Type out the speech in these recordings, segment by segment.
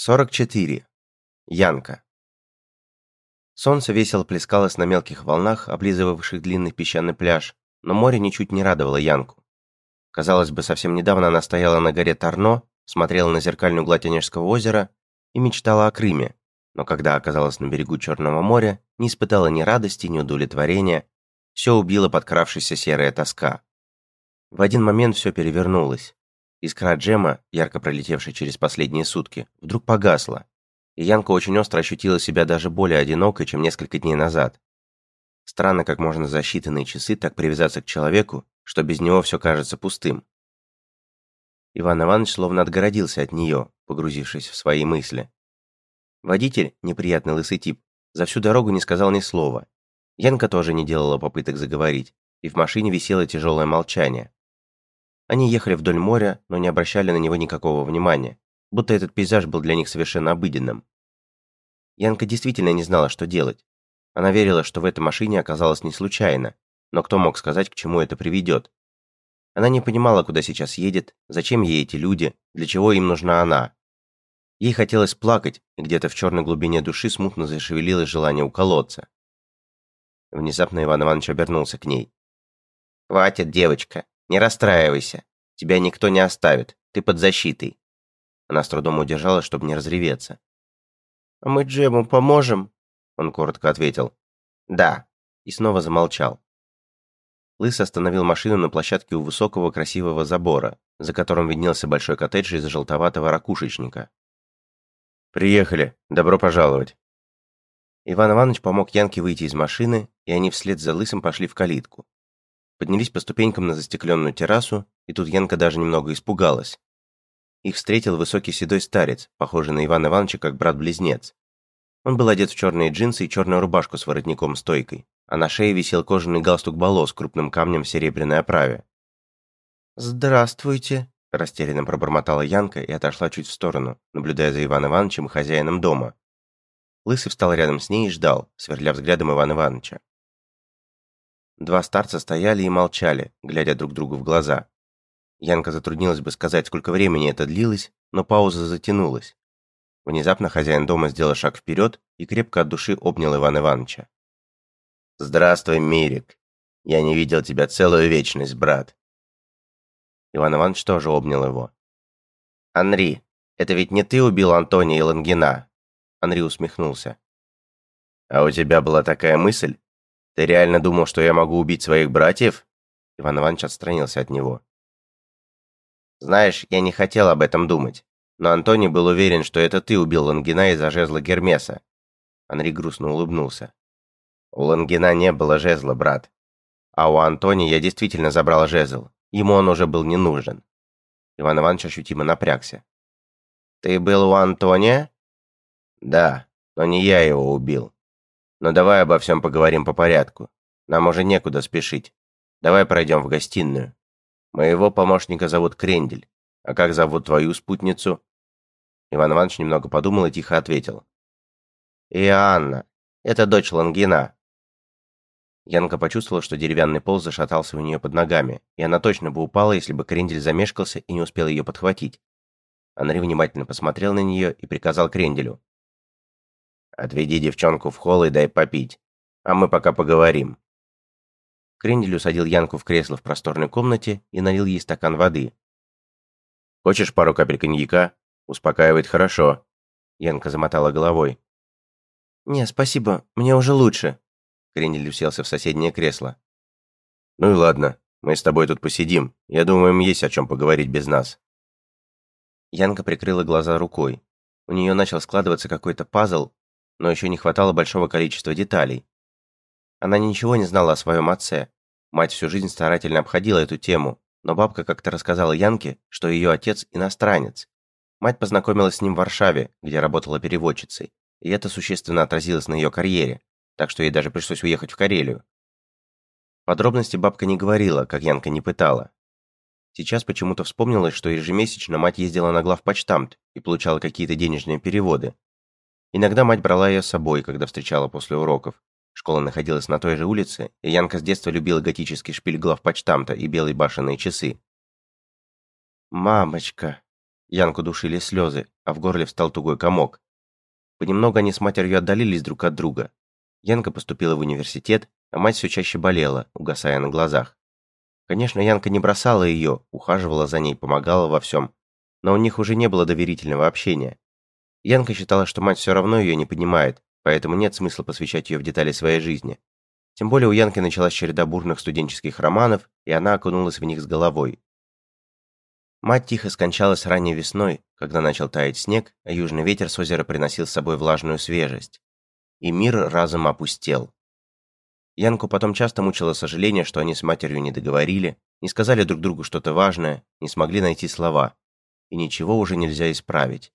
44. Янка. Солнце весело плескалось на мелких волнах, облизывавших длинный песчаный пляж, но море ничуть не радовало Янку. Казалось бы, совсем недавно она стояла на горе Тарно, смотрела на зеркальную гладь Онежского озера и мечтала о Крыме, но когда оказалась на берегу Черного моря, не испытала ни радости, ни удовлетворения, все убила подкравшаяся серая тоска. В один момент все перевернулось. Искра джема, ярко пролетевшая через последние сутки, вдруг погасла, и Янка очень остро ощутила себя даже более одинокой, чем несколько дней назад. Странно, как можно за считанные часы так привязаться к человеку, что без него все кажется пустым. Иван Иванович словно отгородился от нее, погрузившись в свои мысли. Водитель, неприятный лысый тип, за всю дорогу не сказал ни слова. Янка тоже не делала попыток заговорить, и в машине висело тяжелое молчание. Они ехали вдоль моря, но не обращали на него никакого внимания, будто этот пейзаж был для них совершенно обыденным. Янка действительно не знала, что делать. Она верила, что в этой машине оказалась не случайно, но кто мог сказать, к чему это приведет? Она не понимала, куда сейчас едет, зачем ей эти люди, для чего им нужна она. Ей хотелось плакать, и где-то в черной глубине души смутно зашевелилось желание уколоться. Внезапно Иван Иванович обернулся к ней. «Хватит, девочка, не расстраивайся. Тебя никто не оставит. Ты под защитой. Она с трудом удержалась, чтобы не разреветься. «А мы Джему поможем?» Он коротко ответил. «Да». И снова замолчал. Лыс остановил машину на площадке у высокого красивого забора, за которым виднелся большой коттедж из желтоватого ракушечника. «Приехали. Добро пожаловать». Иван Иванович помог Янке выйти из машины, и они вслед за Лысым пошли в калитку. Поднялись по ступенькам на застекленную террасу, и тут Янка даже немного испугалась. Их встретил высокий седой старец, похожий на Ивана Ивановича как брат-близнец. Он был одет в черные джинсы и черную рубашку с воротником-стойкой, а на шее висел кожаный галстук-балло с крупным камнем в серебряной оправе. «Здравствуйте», – растерянно пробормотала Янка и отошла чуть в сторону, наблюдая за Иваном Ивановичем и хозяином дома. Лысый встал рядом с ней и ждал, сверля взглядом Ивана Ивановича. Два старца стояли и молчали, глядя друг другу в глаза. Янка затруднилась бы сказать, сколько времени это длилось, но пауза затянулась. Внезапно хозяин дома сделал шаг вперед и крепко от души обнял Ивана Ивановича. «Здравствуй, Мирик. Я не видел тебя целую вечность, брат». Иван Иванович тоже обнял его. «Анри, это ведь не ты убил Антония и Лангина?» Анри усмехнулся. «А у тебя была такая мысль?» «Ты реально думал, что я могу убить своих братьев?» Иван Иванович отстранился от него. «Знаешь, я не хотел об этом думать, но Антоний был уверен, что это ты убил Лангина из-за жезла Гермеса». Анри грустно улыбнулся. «У Лангина не было жезла, брат. А у Антония я действительно забрал жезл. Ему он уже был не нужен». Иван Иванович ощутимо напрягся. «Ты был у Антония?» «Да, но не я его убил. Но давай обо всем поговорим по порядку. Нам уже некуда спешить. Давай пройдем в гостиную. Моего помощника зовут Крендель. А как зовут твою спутницу?» Иван Иванович немного подумал и тихо ответил. «Иоанна. Это дочь Лангина». Янка почувствовала, что деревянный пол зашатался у нее под ногами, и она точно бы упала, если бы Крендель замешкался и не успел ее подхватить. Анри внимательно посмотрел на нее и приказал Кренделю. Отведи девчонку в холл и дай попить. А мы пока поговорим». Крендель усадил Янку в кресло в просторной комнате и налил ей стакан воды. «Хочешь пару капель коньяка? Успокаивает хорошо». Янка замотала головой. «Не, спасибо, мне уже лучше». Крендель уселся в соседнее кресло. «Ну и ладно, мы с тобой тут посидим. Я думаю, им есть о чем поговорить без нас». Янка прикрыла глаза рукой. У нее начал складываться какой-то пазл, но еще не хватало большого количества деталей. Она ничего не знала о своем отце. Мать всю жизнь старательно обходила эту тему, но бабка как-то рассказала Янке, что ее отец иностранец. Мать познакомилась с ним в Варшаве, где работала переводчицей, и это существенно отразилось на ее карьере, так что ей даже пришлось уехать в Карелию. Подробности бабка не говорила, как Янка не пытала. Сейчас почему-то вспомнилось, что ежемесячно мать ездила на главпочтамт и получала какие-то денежные переводы, Иногда мать брала ее с собой, когда встречала после уроков. Школа находилась на той же улице, и Янка с детства любила готический шпиль главпочтамта и белые башенные часы. «Мамочка!» Янку душили слезы, а в горле встал тугой комок. Понемногу они с матерью отдалились друг от друга. Янка поступила в университет, а мать все чаще болела, угасая на глазах. Конечно, Янка не бросала ее, ухаживала за ней, помогала во всем, но у них уже не было доверительного общения. Янка считала, что мать все равно ее не понимает, поэтому нет смысла посвящать ее в детали своей жизни. Тем более у Янки началась череда бурных студенческих романов, и она окунулась в них с головой. Мать тихо скончалась ранней весной, когда начал таять снег, а южный ветер с озера приносил с собой влажную свежесть. И мир разом опустел. Янку потом часто мучило сожаление, что они с матерью не договорили, не сказали друг другу что-то важное, не смогли найти слова. И ничего уже нельзя исправить.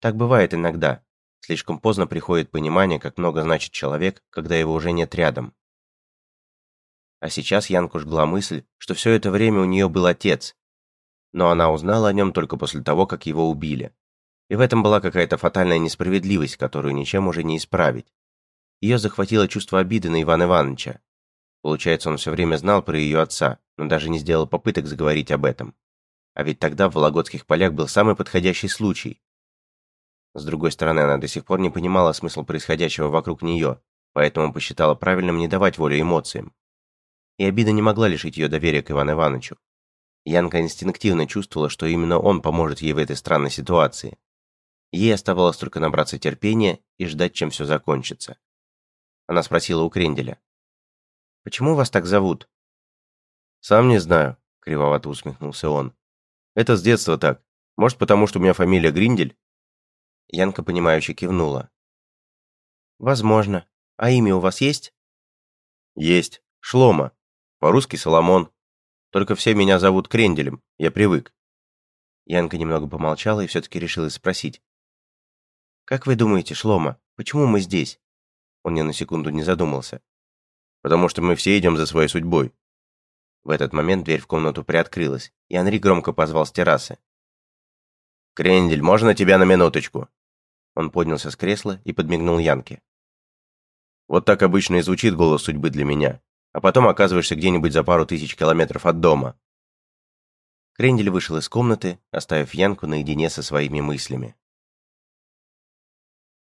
Так бывает иногда. Слишком поздно приходит понимание, как много значит человек, когда его уже нет рядом. А сейчас Янку жгла мысль, что все это время у нее был отец, но она узнала о нем только после того, как его убили. И в этом была какая-то фатальная несправедливость, которую ничем уже не исправить. Ее захватило чувство обиды на Ивана Ивановича. Получается, он все время знал про ее отца, но даже не сделал попыток заговорить об этом. А ведь тогда в Вологодских полях был самый подходящий случай. С другой стороны, она до сих пор не понимала смысл происходящего вокруг нее, поэтому посчитала правильным не давать волю эмоциям. И обида не могла лишить ее доверия к Ивану Ивановичу. Янка инстинктивно чувствовала, что именно он поможет ей в этой странной ситуации. Ей оставалось только набраться терпения и ждать, чем все закончится. Она спросила у Кренделя. «Почему вас так зовут?» «Сам не знаю», — кривовато усмехнулся он. «Это с детства так. Может, потому что у меня фамилия Гриндель?» Янка, понимающе кивнула. «Возможно. А имя у вас есть?» «Есть. Шлома. По-русски Соломон. Только все меня зовут Кренделем, я привык». Янка немного помолчала и все-таки решила спросить. «Как вы думаете, Шлома, почему мы здесь?» Он ни на секунду не задумался. «Потому что мы все идем за своей судьбой». В этот момент дверь в комнату приоткрылась, и Анри громко позвал с террасы. «Крендель, можно тебя на минуточку?» Он поднялся с кресла и подмигнул Янке. «Вот так обычно и звучит голос судьбы для меня а потом оказываешься где-нибудь за пару тысяч километров от дома. Крендель вышел из комнаты, оставив Янку наедине со своими мыслями.